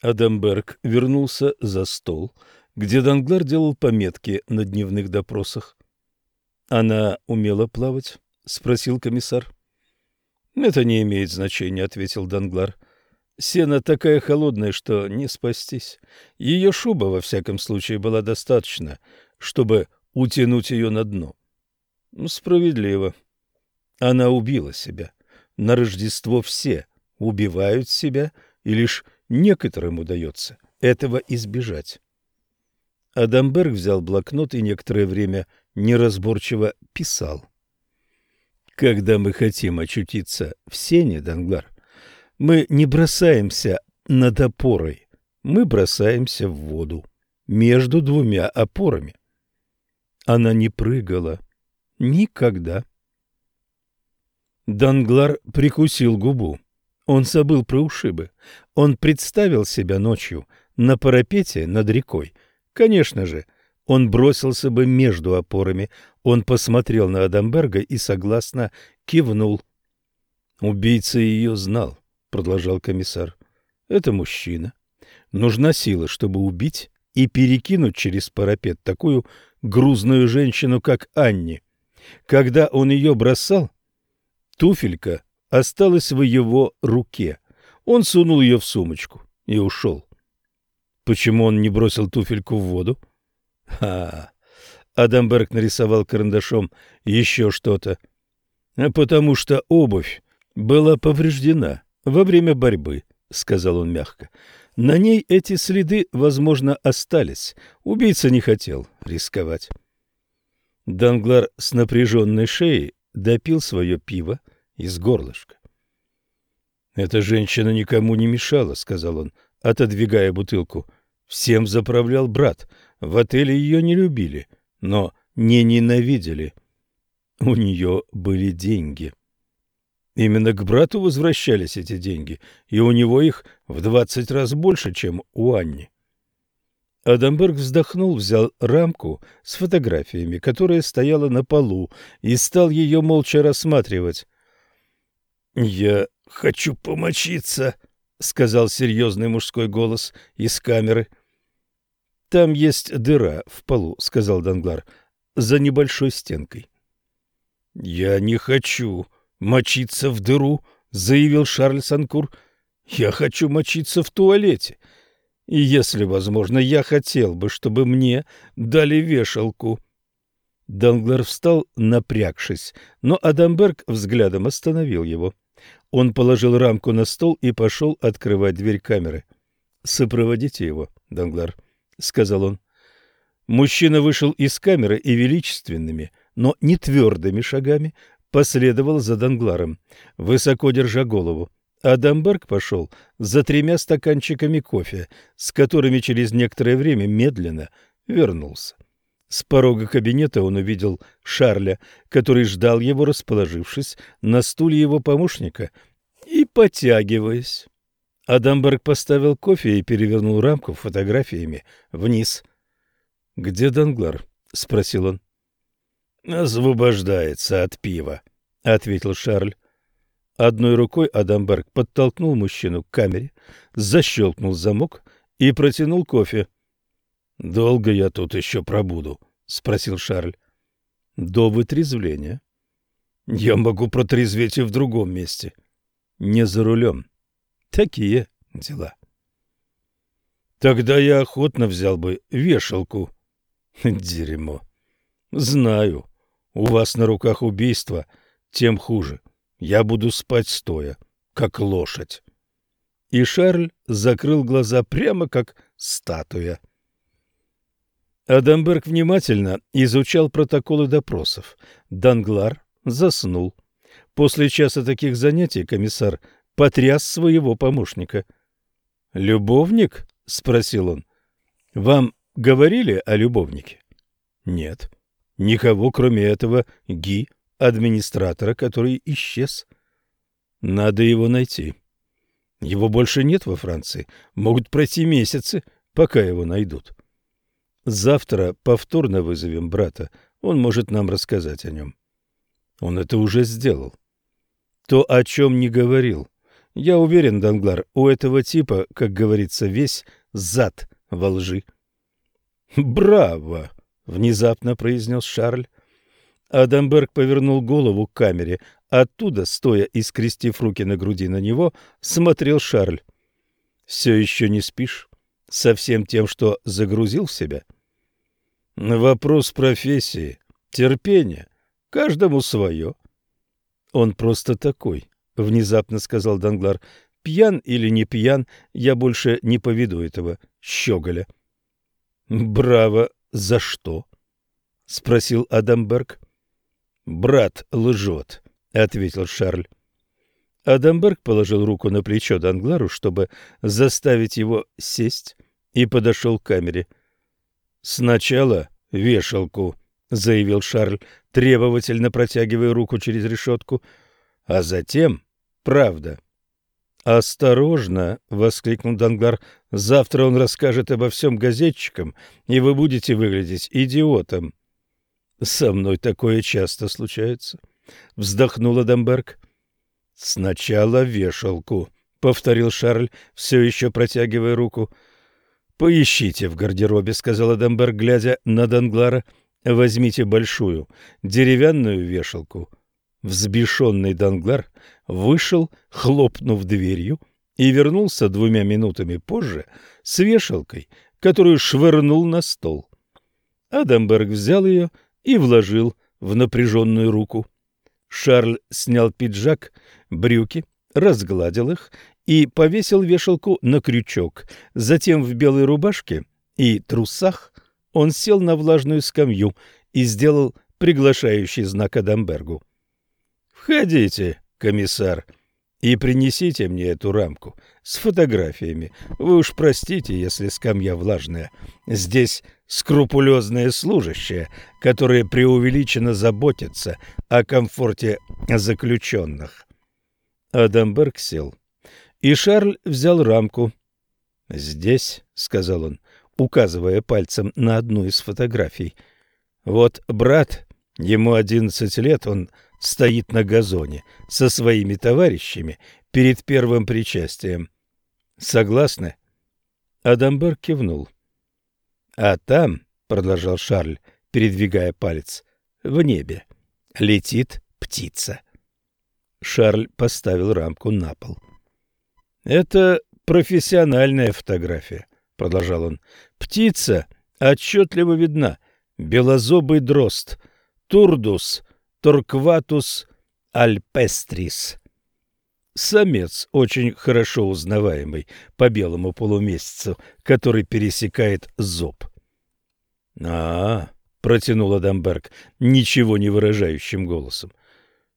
Адамберг вернулся за стол, где Данглар делал пометки на дневных допросах. «Она умела плавать?» — спросил комиссар. «Это не имеет значения», — ответил Данглар. «Сена такая холодная, что не спастись. Ее шуба, во всяком случае, была достаточно, чтобы утянуть ее на дно». «Справедливо. Она убила себя. На Рождество все убивают себя, и лишь некоторым удается этого избежать». Адамберг взял блокнот и некоторое время неразборчиво писал. Когда мы хотим очутиться в сене, Данглар, мы не бросаемся над опорой, мы бросаемся в воду между двумя опорами. Она не прыгала. Никогда. Данглар прикусил губу. Он забыл про ушибы. Он представил себя ночью на парапете над рекой. Конечно же, он бросился бы между опорами. Он посмотрел на Адамберга и согласно кивнул. «Убийца ее знал», — продолжал комиссар. «Это мужчина. Нужна сила, чтобы убить и перекинуть через парапет такую грузную женщину, как Анни. Когда он ее бросал, туфелька осталась в его руке. Он сунул ее в сумочку и ушел. Почему он не бросил туфельку в воду? А, Адамберг нарисовал карандашом еще что-то. Потому что обувь была повреждена во время борьбы, сказал он мягко. На ней эти следы, возможно, остались. Убийца не хотел рисковать. Данглар с напряженной шеей допил свое пиво из горлышка. «Эта женщина никому не мешала», — сказал он, отодвигая бутылку. «Всем заправлял брат. В отеле ее не любили, но не ненавидели. У нее были деньги. Именно к брату возвращались эти деньги, и у него их в двадцать раз больше, чем у Анни. Адамберг вздохнул, взял рамку с фотографиями, которая стояла на полу, и стал ее молча рассматривать. «Я хочу помочиться», — сказал серьезный мужской голос из камеры. Там есть дыра в полу, сказал Данглар, за небольшой стенкой. Я не хочу мочиться в дыру, заявил Шарль Санкур. Я хочу мочиться в туалете. И если возможно, я хотел бы, чтобы мне дали вешалку. Данглар встал, напрягшись, но Адамберг взглядом остановил его. Он положил рамку на стол и пошел открывать дверь камеры. Сопроводите его, Данглар. — сказал он. Мужчина вышел из камеры и величественными, но не твердыми шагами последовал за Дангларом, высоко держа голову. Адамберг пошел за тремя стаканчиками кофе, с которыми через некоторое время медленно вернулся. С порога кабинета он увидел Шарля, который ждал его, расположившись на стуле его помощника и потягиваясь. Адамберг поставил кофе и перевернул рамку фотографиями вниз. «Где Данглар?» — спросил он. «Освобождается от пива», — ответил Шарль. Одной рукой Адамберг подтолкнул мужчину к камере, защелкнул замок и протянул кофе. «Долго я тут еще пробуду?» — спросил Шарль. «До вытрезвления». «Я могу протрезветь и в другом месте». «Не за рулем». Такие дела. Тогда я охотно взял бы вешалку. Дерьмо. Знаю. У вас на руках убийство, тем хуже. Я буду спать стоя, как лошадь. И Шарль закрыл глаза прямо как статуя. Адамберг внимательно изучал протоколы допросов. Данглар заснул. После часа таких занятий комиссар потряс своего помощника. «Любовник?» — спросил он. «Вам говорили о любовнике?» «Нет. Никого, кроме этого Ги, администратора, который исчез. Надо его найти. Его больше нет во Франции. Могут пройти месяцы, пока его найдут. Завтра повторно вызовем брата. Он может нам рассказать о нем. Он это уже сделал. То, о чем не говорил. Я уверен, Данглар, у этого типа, как говорится, весь зад во лжи. «Браво!» — внезапно произнес Шарль. Адамберг повернул голову к камере. Оттуда, стоя и скрестив руки на груди на него, смотрел Шарль. «Все еще не спишь? Со всем тем, что загрузил в себя?» «Вопрос профессии, терпения. Каждому свое». «Он просто такой», — внезапно сказал Данглар. «Пьян или не пьян, я больше не поведу этого щеголя». «Браво! За что?» — спросил Адамберг. «Брат лжет», — ответил Шарль. Адамберг положил руку на плечо Данглару, чтобы заставить его сесть, и подошел к камере. «Сначала вешалку», — заявил Шарль, требовательно протягивая руку через решетку, — «а затем правда». «Осторожно!» — воскликнул Данглар. «Завтра он расскажет обо всем газетчикам, и вы будете выглядеть идиотом». «Со мной такое часто случается», — вздохнул Адамберг. «Сначала вешалку», — повторил Шарль, все еще протягивая руку. «Поищите в гардеробе», — сказал Адамберг, глядя на Данглара. «Возьмите большую деревянную вешалку». Взбешенный Данглар вышел, хлопнув дверью, и вернулся двумя минутами позже с вешалкой, которую швырнул на стол. Адамберг взял ее и вложил в напряженную руку. Шарль снял пиджак, брюки, разгладил их и повесил вешалку на крючок. Затем в белой рубашке и трусах он сел на влажную скамью и сделал приглашающий знак Адамбергу. «Входите, комиссар, и принесите мне эту рамку с фотографиями. Вы уж простите, если скамья влажная. Здесь скрупулезные служащие, которые преувеличенно заботятся о комфорте заключенных». Адамберг сел, и Шарль взял рамку. «Здесь», — сказал он, указывая пальцем на одну из фотографий, — «вот брат, ему одиннадцать лет, он стоит на газоне со своими товарищами перед первым причастием. Согласны? Адамберг кивнул. А там, продолжал Шарль, передвигая палец, в небе летит птица. Шарль поставил рамку на пол. Это профессиональная фотография, продолжал он. Птица отчетливо видна. Белозобый дрозд. Турдус Торкватус альпестрис. Самец, очень хорошо узнаваемый по белому полумесяцу, который пересекает зоб. а, -а, протянул Адамберг ничего не выражающим голосом.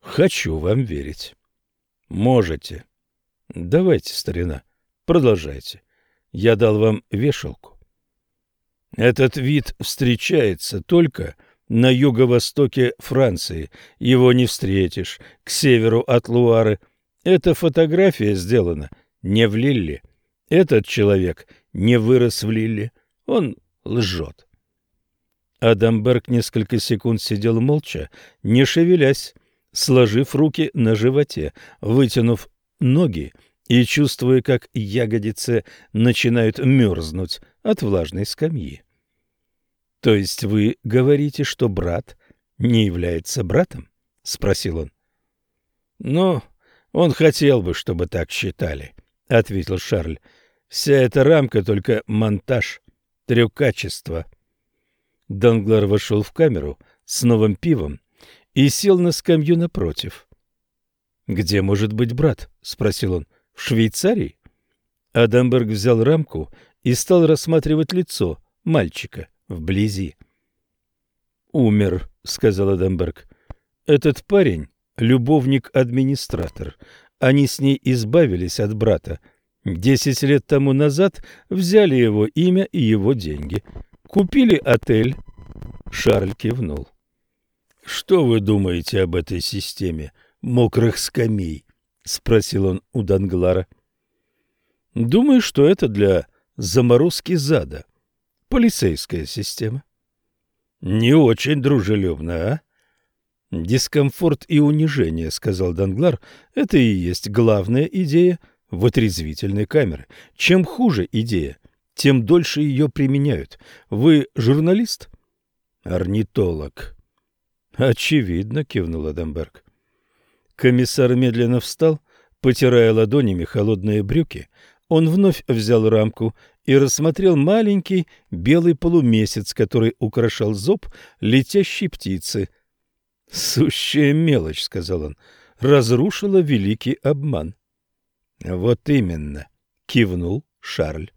«Хочу вам верить». «Можете». «Давайте, старина, продолжайте. Я дал вам вешалку». Этот вид встречается только на юго-востоке Франции. Его не встретишь. К северу от Луары. Эта фотография сделана не в Лилле. Этот человек не вырос в Лилле. Он лжет. Адамберг несколько секунд сидел молча, не шевелясь, сложив руки на животе, вытянув ноги и чувствуя, как ягодицы начинают мерзнуть от влажной скамьи. — То есть вы говорите, что брат не является братом? — спросил он. — Ну, он хотел бы, чтобы так считали, — ответил Шарль. — Вся эта рамка только монтаж, трюкачество. Данглар вошел в камеру с новым пивом и сел на скамью напротив. — Где может быть брат? — спросил он. — В Швейцарии? Адамберг взял рамку и стал рассматривать лицо мальчика — вблизи. «Умер», — сказал Адамберг. «Этот парень — любовник-администратор. Они с ней избавились от брата. Десять лет тому назад взяли его имя и его деньги. Купили отель». Шарль кивнул. «Что вы думаете об этой системе мокрых скамей?» — спросил он у Данглара. «Думаю, что это для заморозки зада полицейская система. Не очень дружелюбно, а? «Дискомфорт и унижение», — сказал Данглар, — «это и есть главная идея вытрезвительной камеры. Чем хуже идея, тем дольше ее применяют. Вы журналист?» «Орнитолог». «Очевидно», — кивнул Адамберг. Комиссар медленно встал, потирая ладонями холодные брюки. Он вновь взял рамку и рассмотрел маленький белый полумесяц, который украшал зоб летящей птицы. «Сущая мелочь», — сказал он, — «разрушила великий обман». «Вот именно», — кивнул Шарль.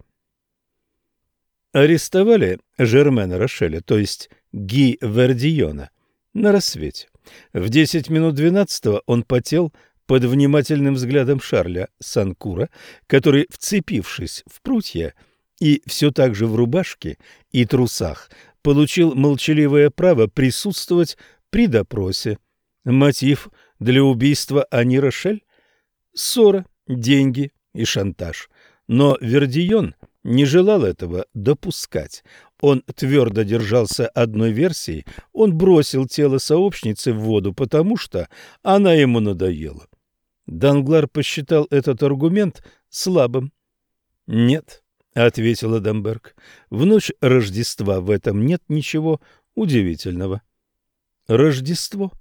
Арестовали Жермена Рошеля, то есть Ги Вердиона, на рассвете. В десять минут двенадцатого он потел под внимательным взглядом Шарля Санкура, который, вцепившись в прутья, — и все так же в рубашке и трусах получил молчаливое право присутствовать при допросе. Мотив для убийства Ани Рошель – ссора, деньги и шантаж. Но Вердион не желал этого допускать. Он твердо держался одной версии, он бросил тело сообщницы в воду, потому что она ему надоела. Данглар посчитал этот аргумент слабым. Нет, — ответил Адамберг. — В ночь Рождества в этом нет ничего удивительного. Рождество.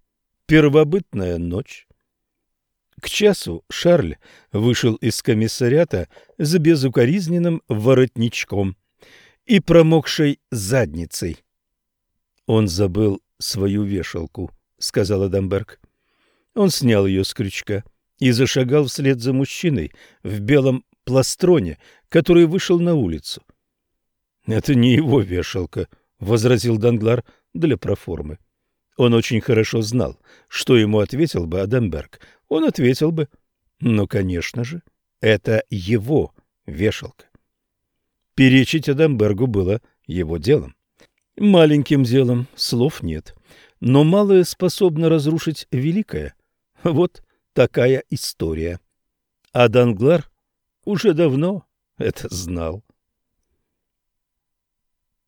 Первобытная ночь. К часу Шарль вышел из комиссариата с безукоризненным воротничком и промокшей задницей. Он забыл свою вешалку, — сказал Адамберг. Он снял ее с крючка и зашагал вслед за мужчиной в белом пластроне, который вышел на улицу. — Это не его вешалка, — возразил Данглар для проформы. Он очень хорошо знал, что ему ответил бы Адамберг. Он ответил бы, ну, конечно же, это его вешалка. Перечить Адамбергу было его делом. Маленьким делом слов нет, но малое способно разрушить великое. Вот такая история. А Данглар уже давно это знал.